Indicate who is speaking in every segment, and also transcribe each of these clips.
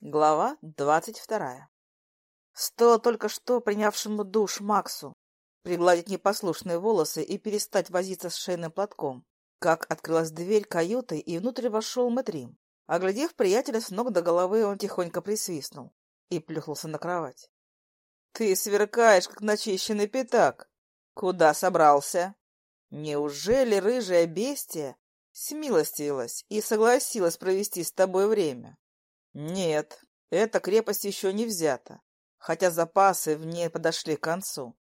Speaker 1: Глава двадцать вторая. Стоило только что принявшему душ Максу пригладить непослушные волосы и перестать возиться с шейным платком, как открылась дверь каюты, и внутрь вошел Мэтрим. Оглядев приятеля с ног до головы, он тихонько присвистнул и плюхнулся на кровать. — Ты сверкаешь, как начищенный пятак. Куда собрался? Неужели рыжая бестия смилостивилась и согласилась провести с тобой время? Нет, эта крепость еще не взята, хотя запасы в ней подошли к концу.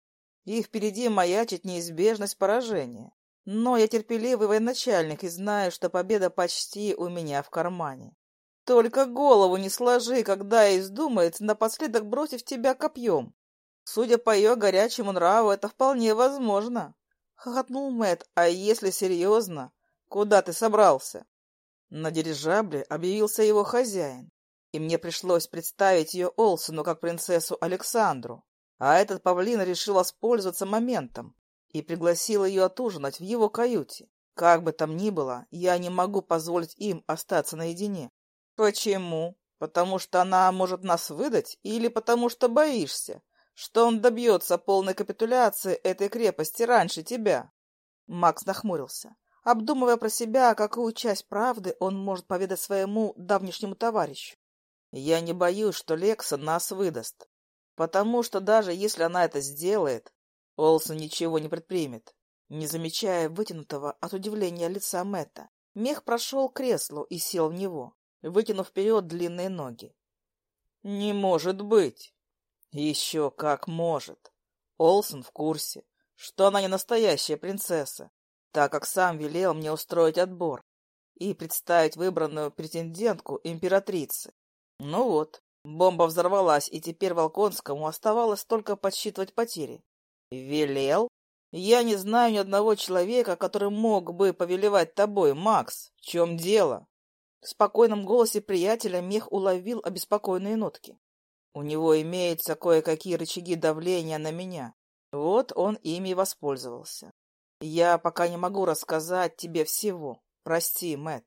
Speaker 1: И впереди маячит неизбежность поражения. Но я терпеливый военачальник и знаю, что победа почти у меня в кармане. Только голову не сложи, когда ей вздумается напоследок бросив тебя копьем. Судя по ее горячему нраву, это вполне возможно. Хохотнул Мэт. А если серьезно, куда ты собрался? На дирижабле объявился его хозяин и мне пришлось представить ее Олсону как принцессу Александру. А этот павлин решил воспользоваться моментом и пригласил ее отужинать в его каюте. Как бы там ни было, я не могу позволить им остаться наедине. Почему? Потому что она может нас выдать или потому что боишься, что он добьется полной капитуляции этой крепости раньше тебя? Макс нахмурился, обдумывая про себя, какую часть правды он может поведать своему давнишнему товарищу. Я не боюсь, что Лекса нас выдаст, потому что даже если она это сделает, Олсон ничего не предпримет. Не замечая вытянутого от удивления лица Мэтта, мех прошел к креслу и сел в него, вытянув вперед длинные ноги. «Не может быть!» «Еще как может!» Олсон в курсе, что она не настоящая принцесса, так как сам велел мне устроить отбор и представить выбранную претендентку императрицы. Ну вот, бомба взорвалась, и теперь Волконскому оставалось только подсчитывать потери. Велел? Я не знаю ни одного человека, который мог бы повелевать тобой, Макс. В чем дело? В спокойном голосе приятеля мех уловил обеспокоенные нотки. У него имеются кое-какие рычаги давления на меня. Вот он ими воспользовался. Я пока не могу рассказать тебе всего. Прости, Мэт.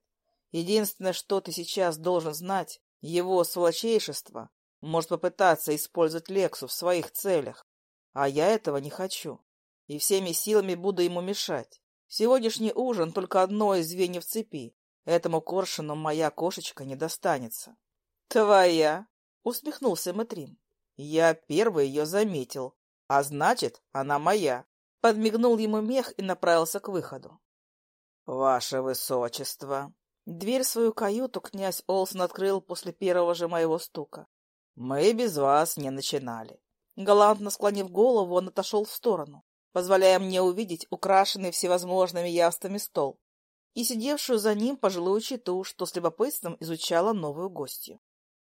Speaker 1: Единственное, что ты сейчас должен знать, его сволочейшество может попытаться использовать Лексу в своих целях, а я этого не хочу. И всеми силами буду ему мешать. Сегодняшний ужин — только одно из звеньев цепи. Этому коршуну моя кошечка не достанется. — Твоя? — усмехнулся Мэтрин. — Я первый ее заметил, а значит, она моя. Подмигнул ему мех и направился к выходу. — Ваше Высочество! Дверь в свою каюту князь Олсон открыл после первого же моего стука. «Мы без вас не начинали». Галантно склонив голову, он отошел в сторону, позволяя мне увидеть украшенный всевозможными явствами стол и сидевшую за ним пожилую читу, что с любопытством изучала новую гостью.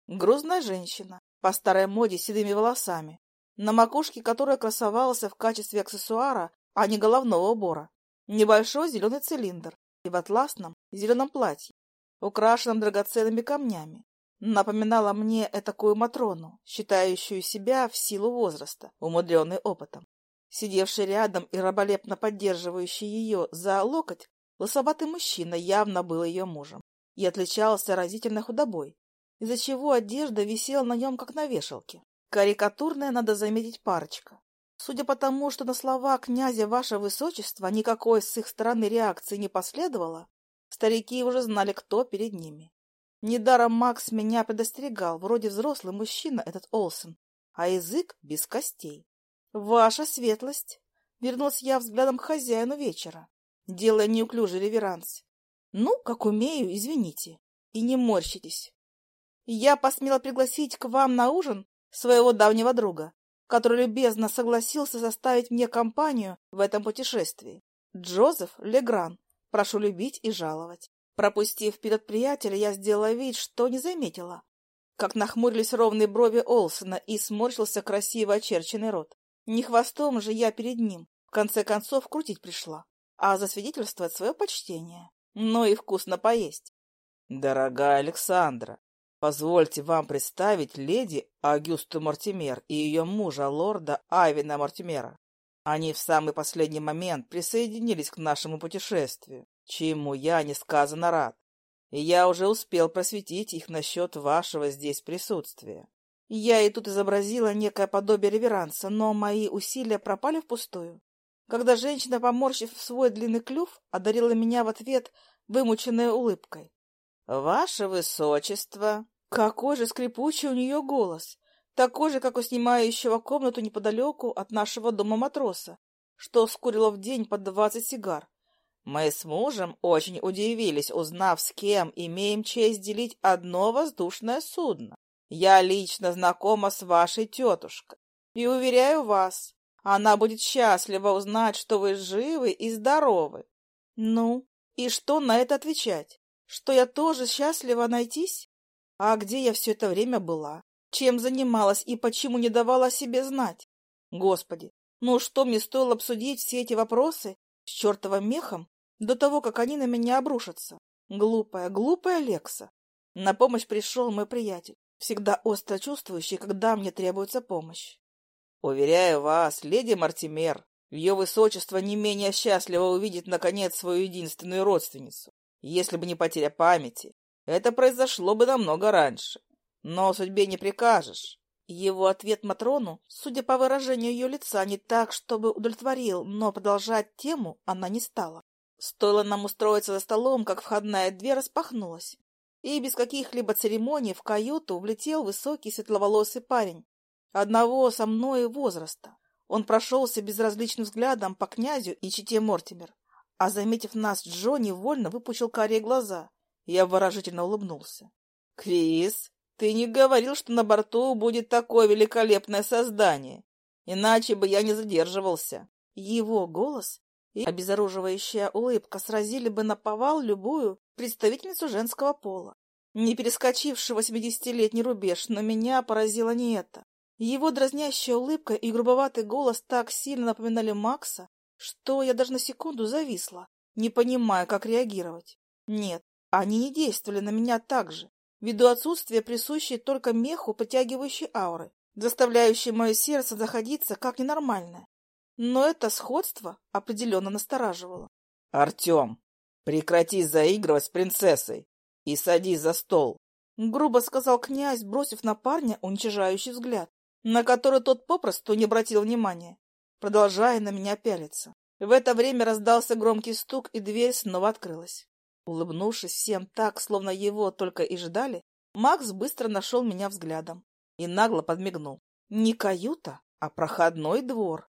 Speaker 1: Грузная женщина, по старой моде с седыми волосами, на макушке которой красовался в качестве аксессуара, а не головного убора, небольшой зеленый цилиндр, и в атласном зеленом платье, украшенном драгоценными камнями. Напоминала мне этакую Матрону, считающую себя в силу возраста, умудренной опытом. Сидевший рядом и раболепно поддерживающий ее за локоть, лысоватый мужчина явно был ее мужем и отличался разительной худобой, из-за чего одежда висела на нем, как на вешалке. Карикатурная, надо заметить, парочка. Судя по тому, что на слова князя ваше высочество никакой с их стороны реакции не последовало, старики уже знали, кто перед ними. Недаром Макс меня предостерегал, вроде взрослый мужчина этот Олсен, а язык без костей. «Ваша светлость!» — вернулся я взглядом к хозяину вечера, делая неуклюжий реверанс. «Ну, как умею, извините. И не морщитесь. Я посмела пригласить к вам на ужин своего давнего друга, который любезно согласился составить мне компанию в этом путешествии. Джозеф Легран, прошу любить и жаловать. Пропустив вперед приятеля, я сделала вид, что не заметила, как нахмурились ровные брови Олсона и сморщился красиво очерченный рот. Не хвостом же я перед ним, в конце концов, крутить пришла, а засвидетельствовать свое почтение. Но и вкусно поесть. Дорогая Александра, Позвольте вам представить леди Агюсту Мортимер и ее мужа, лорда Айвина Мортимера. Они в самый последний момент присоединились к нашему путешествию, чему я несказанно рад. и я уже успел просветить их насчет вашего здесь присутствия. Я и тут изобразила некое подобие реверанса, но мои усилия пропали впустую. Когда женщина, поморщив свой длинный клюв, одарила меня в ответ вымученной улыбкой. — Ваше Высочество! Какой же скрипучий у нее голос! Такой же, как у снимающего комнату неподалеку от нашего дома матроса, что скурило в день по двадцать сигар. Мы с мужем очень удивились, узнав, с кем имеем честь делить одно воздушное судно. Я лично знакома с вашей тетушкой и уверяю вас, она будет счастлива узнать, что вы живы и здоровы. Ну, и что на это отвечать? Что я тоже счастлива найтись? А где я все это время была? Чем занималась и почему не давала о себе знать? Господи, ну что мне стоило обсудить все эти вопросы с чертовым мехом до того, как они на меня обрушатся? Глупая, глупая Лекса. На помощь пришел мой приятель всегда остро чувствующий, когда мне требуется помощь. Уверяю вас, леди Мартимер, ее высочество не менее счастливо увидеть, наконец, свою единственную родственницу. Если бы не потеря памяти, это произошло бы намного раньше. Но судьбе не прикажешь. Его ответ Матрону, судя по выражению ее лица, не так, чтобы удовлетворил, но продолжать тему она не стала. Стоило нам устроиться за столом, как входная дверь распахнулась, и без каких-либо церемоний в каюту влетел высокий светловолосый парень, одного со мной возраста. Он прошелся безразличным взглядом по князю и чите Мортимер, а, заметив нас, Джо невольно выпучил карие глаза. Я выражительно улыбнулся. — Крис, ты не говорил, что на борту будет такое великолепное создание, иначе бы я не задерживался. Его голос и обезоруживающая улыбка сразили бы на повал любую представительницу женского пола. Не перескочивший восьмидесятилетний рубеж, но меня поразило не это. Его дразнящая улыбка и грубоватый голос так сильно напоминали Макса, что я даже на секунду зависла, не понимая, как реагировать. Нет, они не действовали на меня так же, ввиду отсутствия присущей только меху притягивающей ауры, заставляющей мое сердце заходиться как ненормальное. Но это сходство определенно настораживало. — Артем, прекрати заигрывать с принцессой и садись за стол, — грубо сказал князь, бросив на парня уничижающий взгляд, на который тот попросту не обратил внимания, продолжая на меня пялиться. В это время раздался громкий стук, и дверь снова открылась. Улыбнувшись всем так, словно его только и ждали, Макс быстро нашел меня взглядом и нагло подмигнул. Не каюта, а проходной двор.